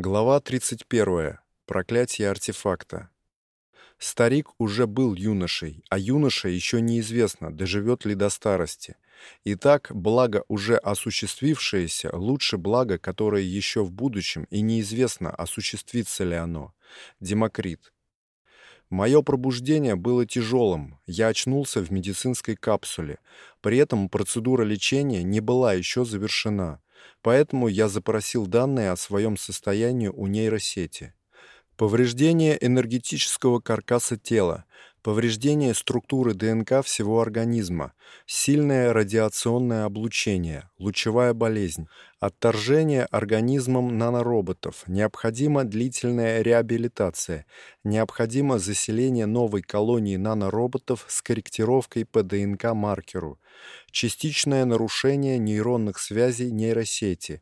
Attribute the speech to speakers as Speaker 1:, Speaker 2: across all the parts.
Speaker 1: Глава 31. Проклятие артефакта. Старик уже был юношей, а юноша еще неизвестно, доживет ли до старости. Итак, благо уже осуществившееся лучше благо, которое еще в будущем, и неизвестно, осуществится ли оно. Демокрит. Мое пробуждение было тяжелым. Я очнулся в медицинской капсуле. При этом процедура лечения не была еще завершена. Поэтому я запросил данные о своем состоянии у нейросети. Повреждение энергетического каркаса тела, повреждение структуры ДНК всего организма, сильное радиационное облучение, лучевая болезнь, отторжение организмом нанороботов, необходима длительная реабилитация, необходимо заселение новой колонии нанороботов с корректировкой по ДНК-маркеру, частичное нарушение нейронных связей нейросети,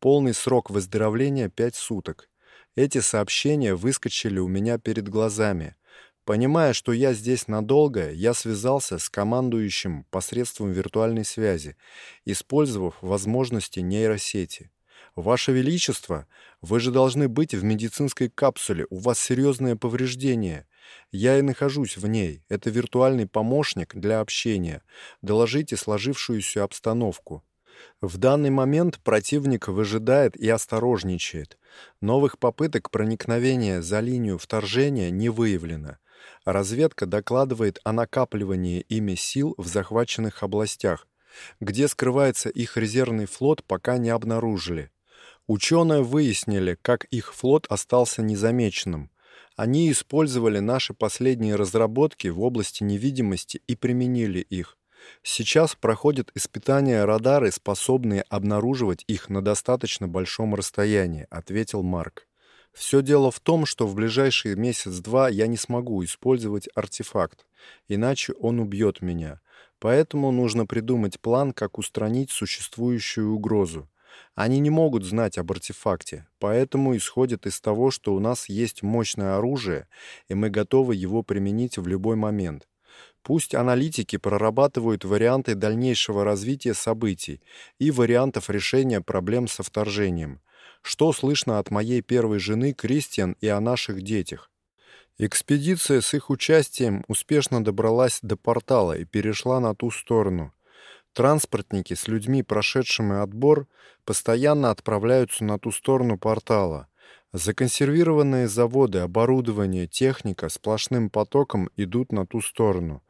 Speaker 1: полный срок выздоровления 5 суток. Эти сообщения выскочили у меня перед глазами. Понимая, что я здесь надолго, я связался с командующим посредством виртуальной связи, использовав возможности нейросети. Ваше величество, вы же должны быть в медицинской капсуле. У вас серьезное повреждение. Я и нахожусь в ней. Это виртуальный помощник для общения. Доложите сложившуюся обстановку. В данный момент противник выжидает и осторожничает. Новых попыток проникновения за линию вторжения не выявлено. Разведка докладывает о накапливании ими сил в захваченных областях. Где скрывается их резервный флот, пока не обнаружили. Ученые выяснили, как их флот остался незамеченным. Они использовали наши последние разработки в области невидимости и применили их. Сейчас проходят испытания радары, способные обнаруживать их на достаточно большом расстоянии, ответил Марк. Все дело в том, что в ближайший месяц-два я не смогу использовать артефакт, иначе он убьет меня. Поэтому нужно придумать план, как устранить существующую угрозу. Они не могут знать об артефакте, поэтому исходят из того, что у нас есть мощное оружие, и мы готовы его применить в любой момент. Пусть аналитики прорабатывают варианты дальнейшего развития событий и вариантов решения проблем со вторжением. Что слышно от моей первой жены Кристиан и о наших детях? Экспедиция с их участием успешно добралась до портала и перешла на ту сторону. Транспортники с людьми, прошедшими отбор, постоянно отправляются на ту сторону портала. Законсервированные заводы, оборудование, техника сплошным потоком идут на ту сторону.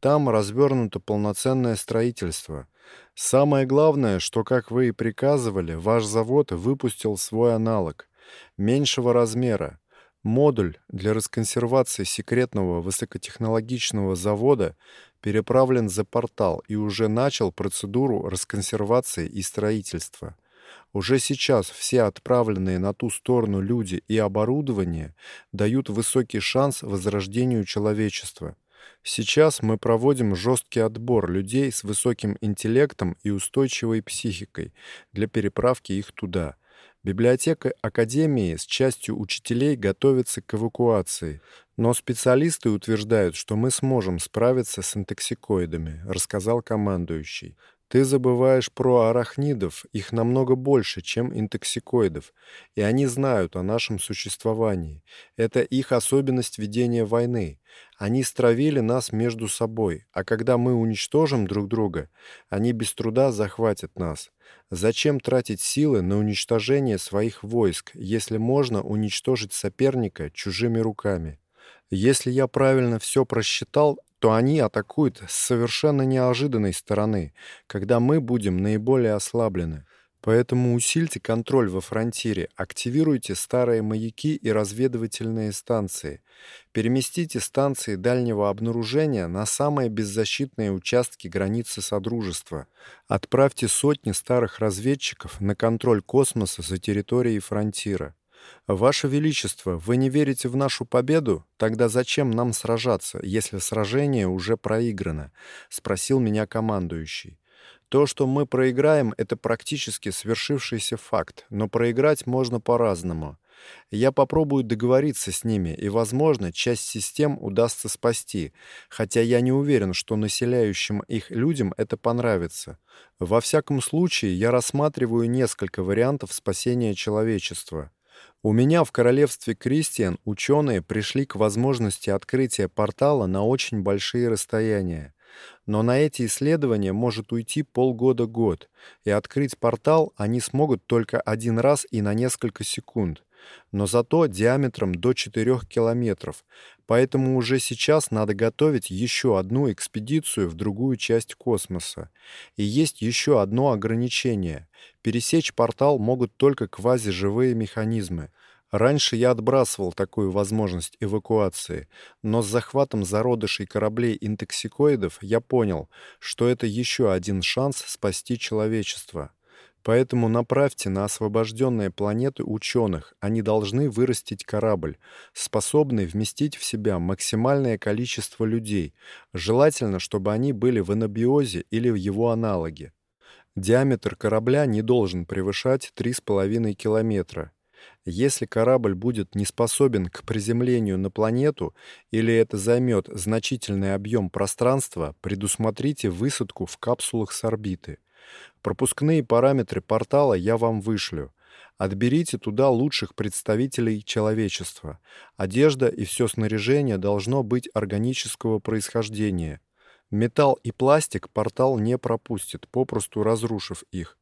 Speaker 1: Там развернуто полноценное строительство. Самое главное, что, как вы и приказывали, ваш завод выпустил свой аналог меньшего размера, Модуль для расконсервации секретного высокотехнологичного завода переправлен за портал и уже начал процедуру расконсервации и строительства. Уже сейчас все отправленные на ту сторону люди и оборудование дают высокий шанс возрождению человечества. Сейчас мы проводим жесткий отбор людей с высоким интеллектом и устойчивой психикой для переправки их туда. Библиотека академии с частью учителей готовится к эвакуации, но специалисты утверждают, что мы сможем справиться с интоксикоидами, рассказал командующий. Ты забываешь про арахнидов, их намного больше, чем интоксикоидов, и они знают о нашем существовании. Это их особенность ведения войны. Они стравили нас между собой, а когда мы уничтожим друг друга, они без труда захватят нас. Зачем тратить силы на уничтожение своих войск, если можно уничтожить соперника чужими руками? Если я правильно все просчитал, то они атакуют с совершенно неожиданной стороны, когда мы будем наиболее ослаблены. Поэтому усильте контроль во фронтире, активируйте старые маяки и разведывательные станции. Переместите станции дальнего обнаружения на самые беззащитные участки границы Содружества. Отправьте сотни старых разведчиков на контроль космоса за территорией фронтира. Ваше величество, вы не верите в нашу победу? Тогда зачем нам сражаться, если сражение уже проиграно, спросил меня командующий. То, что мы проиграем это практически свершившийся факт, но проиграть можно по-разному. Я попробую договориться с ними, и, возможно, часть систем удастся спасти, хотя я не уверен, что населяющим их людям это понравится. Во всяком случае, я рассматриваю несколько вариантов спасения человечества. У меня в королевстве Кристиан ученые пришли к возможности открытия портала на очень большие расстояния. Но на эти исследования может уйти полгода-год, и открыть портал они смогут только один раз и на несколько секунд но зато диаметром до 4 километров, поэтому уже сейчас надо готовить еще одну экспедицию в другую часть космоса. И есть еще одно ограничение. Пересечь портал могут только квазиживые механизмы. Раньше я отбрасывал такую возможность эвакуации, но с захватом зародышей кораблей интоксикоидов я понял, что это еще один шанс спасти человечество. Поэтому направьте на освобожденные планеты ученых. Они должны вырастить корабль, способный вместить в себя максимальное количество людей. Желательно, чтобы они были в анабиозе или в его аналоге. Диаметр корабля не должен превышать 3,5 километра. Если корабль будет не способен к приземлению на планету или это займет значительный объем пространства, предусмотрите высадку в капсулах с орбиты. Пропускные параметры портала я вам вышлю. Отберите туда лучших представителей человечества. Одежда и все снаряжение должно быть органического происхождения. Металл и пластик портал не пропустит, попросту разрушив их.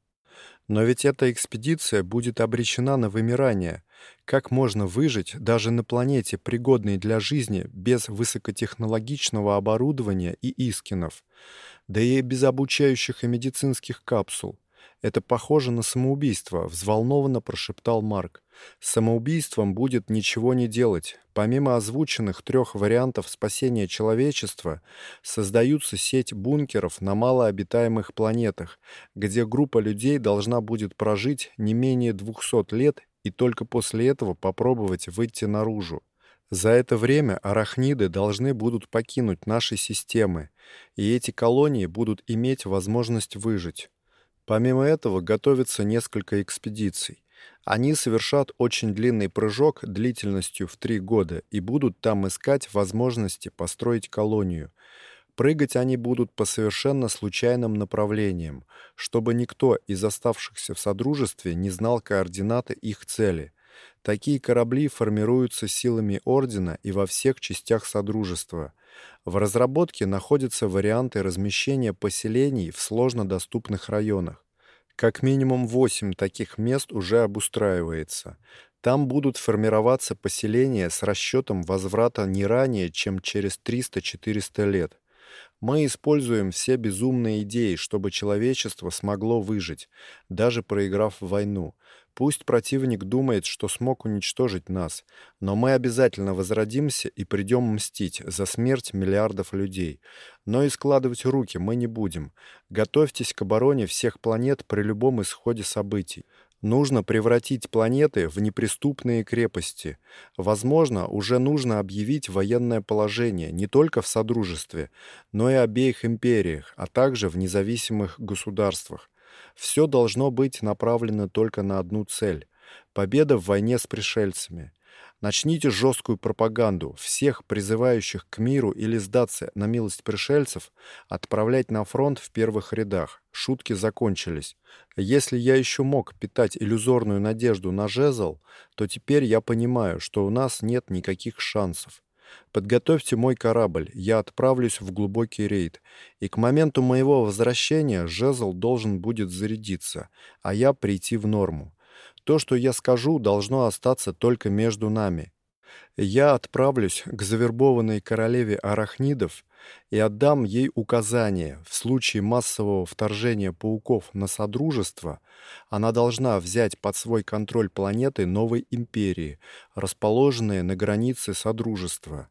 Speaker 1: Но ведь эта экспедиция будет обречена на вымирание. Как можно выжить даже на планете, пригодной для жизни, без высокотехнологичного оборудования и искинов? Да и без обучающих и медицинских капсул. Это похоже на самоубийство, взволнованно прошептал Марк. Самоубийством будет ничего не делать. Помимо озвученных трех вариантов спасения человечества, создаются сеть бункеров на малообитаемых планетах, где группа людей должна будет прожить не менее 200 лет и только после этого попробовать выйти наружу. За это время арахниды должны будут покинуть наши системы, и эти колонии будут иметь возможность выжить. Помимо этого готовится несколько экспедиций. Они совершат очень длинный прыжок длительностью в три года и будут там искать возможности построить колонию. Прыгать они будут по совершенно случайным направлениям, чтобы никто из оставшихся в содружестве не знал координаты их цели. Такие корабли формируются силами ордена и во всех частях содружества. В разработке находятся варианты размещения поселений в сложно доступных районах. Как минимум 8 таких мест уже обустраивается. Там будут формироваться поселения с расчетом возврата не ранее, чем через 300-400 лет. Мы используем все безумные идеи, чтобы человечество смогло выжить, даже проиграв войну. Пусть противник думает, что смог уничтожить нас, но мы обязательно возродимся и придем мстить за смерть миллиардов людей. Но и складывать руки мы не будем. Готовьтесь к обороне всех планет при любом исходе событий. Нужно превратить планеты в неприступные крепости. Возможно, уже нужно объявить военное положение не только в Содружестве, но и обеих империях, а также в независимых государствах. Все должно быть направлено только на одну цель — победа в войне с пришельцами. Начните жесткую пропаганду, всех призывающих к миру или сдаться на милость пришельцев, отправлять на фронт в первых рядах. Шутки закончились. Если я еще мог питать иллюзорную надежду на жезл, то теперь я понимаю, что у нас нет никаких шансов. Подготовьте мой корабль, я отправлюсь в глубокий рейд, и к моменту моего возвращения жезл должен будет зарядиться, а я прийти в норму. То, что я скажу, должно остаться только между нами. Я отправлюсь к завербованной королеве арахнидов и отдам ей указание в случае массового вторжения пауков на содружество, она должна взять под свой контроль планеты новой империи, расположенные на границе содружества.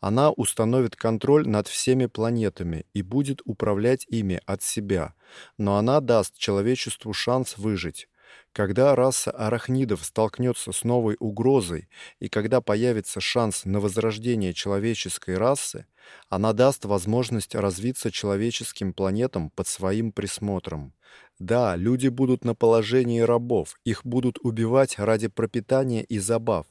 Speaker 1: Она установит контроль над всеми планетами и будет управлять ими от себя, но она даст человечеству шанс выжить. Когда раса арахнидов столкнется с новой угрозой и когда появится шанс на возрождение человеческой расы, она даст возможность развиться человеческим планетам под своим присмотром. Да, люди будут на положении рабов, их будут убивать ради пропитания и забав,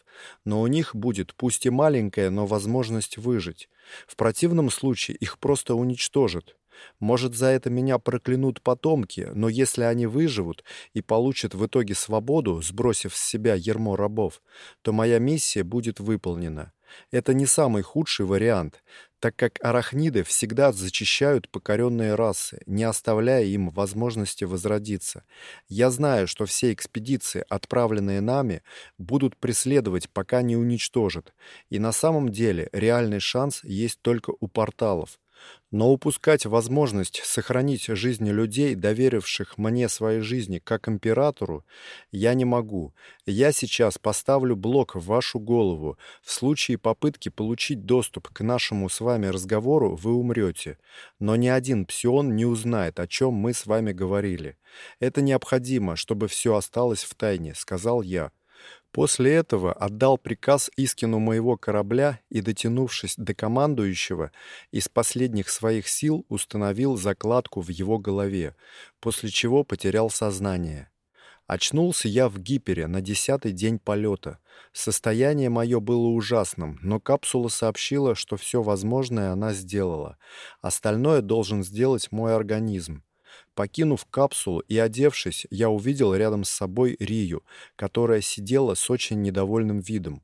Speaker 1: но у них будет пусть и маленькая, но возможность выжить. В противном случае их просто уничтожат. Может, за это меня проклянут потомки, но если они выживут и получат в итоге свободу, сбросив с себя ярмо рабов, то моя миссия будет выполнена. Это не самый худший вариант, так как арахниды всегда зачищают покоренные расы, не оставляя им возможности возродиться. Я знаю, что все экспедиции, отправленные нами, будут преследовать, пока не уничтожат. И на самом деле реальный шанс есть только у порталов. Но упускать возможность сохранить жизни людей, доверивших мне свои жизни как императору, я не могу. Я сейчас поставлю блок в вашу голову. В случае попытки получить доступ к нашему с вами разговору вы умрете. Но ни один псион не узнает, о чем мы с вами говорили. Это необходимо, чтобы все осталось в тайне, сказал я. После этого отдал приказ Искину моего корабля и, дотянувшись до командующего, из последних своих сил установил закладку в его голове, после чего потерял сознание. Очнулся я в гипере на десятый день полета. Состояние мое было ужасным, но капсула сообщила, что все возможное она сделала. Остальное должен сделать мой организм. Покинув капсулу и одевшись, я увидел рядом с собой Рию, которая сидела с очень недовольным видом.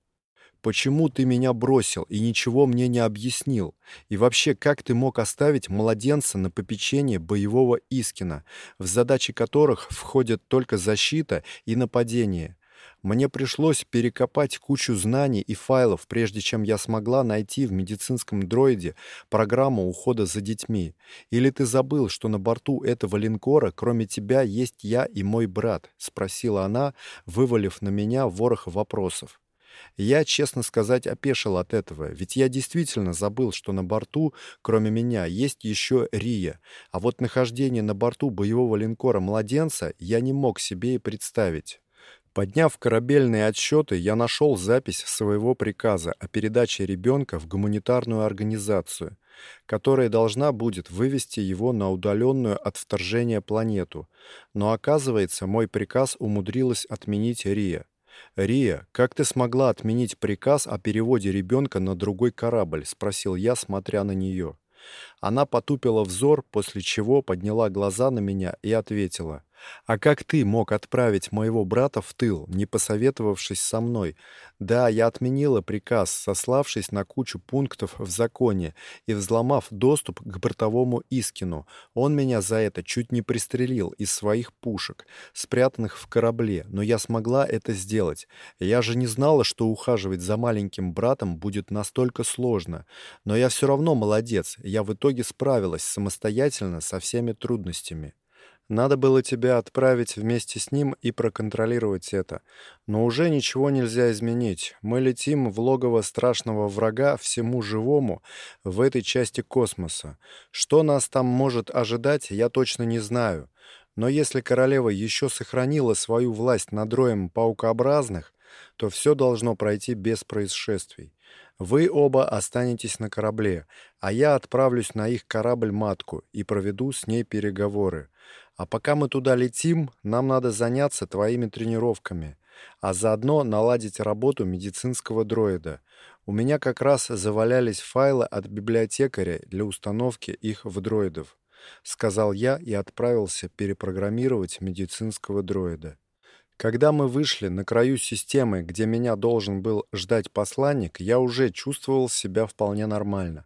Speaker 1: Почему ты меня бросил и ничего мне не объяснил? И вообще, как ты мог оставить младенца на попечение боевого Искина, в задачи которых входят только защита и нападение? Мне пришлось перекопать кучу знаний и файлов, прежде чем я смогла найти в медицинском дроиде программу ухода за детьми. Или ты забыл, что на борту этого линкора, кроме тебя, есть я и мой брат, спросила она, вывалив на меня ворох вопросов. Я, честно сказать, опешил от этого, ведь я действительно забыл, что на борту, кроме меня, есть еще Рия, а вот нахождение на борту боевого линкора «Младенца» я не мог себе и представить. Подняв корабельные отчеты, я нашел запись своего приказа о передаче ребенка в гуманитарную организацию, которая должна будет вывести его на удаленную от вторжения планету. Но оказывается, мой приказ умудрилась отменить Рия. Рия, как ты смогла отменить приказ о переводе ребенка на другой корабль, спросил я, смотря на нее. Она потупила взор, после чего подняла глаза на меня и ответила: а как ты мог отправить моего брата в тыл, не посоветовавшись со мной? Да, я отменила приказ, сославшись на кучу пунктов в законе и взломав доступ к бортовому Искину. Он меня за это чуть не пристрелил из своих пушек, спрятанных в корабле, но я смогла это сделать. Я же не знала, что ухаживать за маленьким братом будет настолько сложно. Но я все равно молодец. Я в итоге справилась самостоятельно со всеми трудностями. Надо было тебя отправить вместе с ним и проконтролировать это. Но уже ничего нельзя изменить. Мы летим в логово страшного врага всему живому в этой части космоса. Что нас там может ожидать, я точно не знаю. Но если королева еще сохранила свою власть над роем паукообразных, то все должно пройти без происшествий. Вы оба останетесь на корабле, а я отправлюсь на их корабль-матку и проведу с ней переговоры. А пока мы туда летим, нам надо заняться твоими тренировками, а заодно наладить работу медицинского дроида. У меня как раз завалялись файлы от библиотекаря для установки их в дроидов, сказал я и отправился перепрограммировать медицинского дроида. Когда мы вышли на краю системы, где меня должен был ждать посланник, я уже чувствовал себя вполне нормально.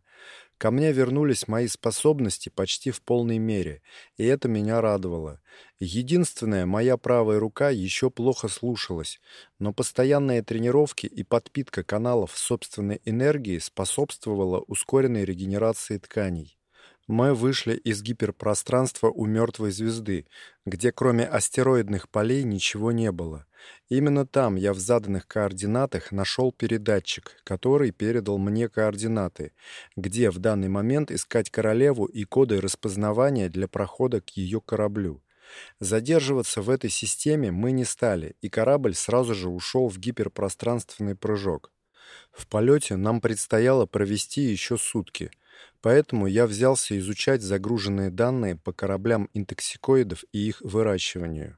Speaker 1: Ко мне вернулись мои способности почти в полной мере, и это меня радовало. Единственное, моя правая рука еще плохо слушалась, но постоянные тренировки и подпитка каналов собственной энергии способствовала ускоренной регенерации тканей. Мы вышли из гиперпространства у мертвой звезды, где кроме астероидных полей ничего не было. Именно там я в заданных координатах нашел передатчик, который передал мне координаты, где в данный момент искать королеву и коды распознавания для прохода к ее кораблю. Задерживаться в этой системе мы не стали, и корабль сразу же ушел в гиперпространственный прыжок. В полете нам предстояло провести еще сутки, Поэтому я взялся изучать загруженные данные по кораблям интоксикоидов и их выращиванию.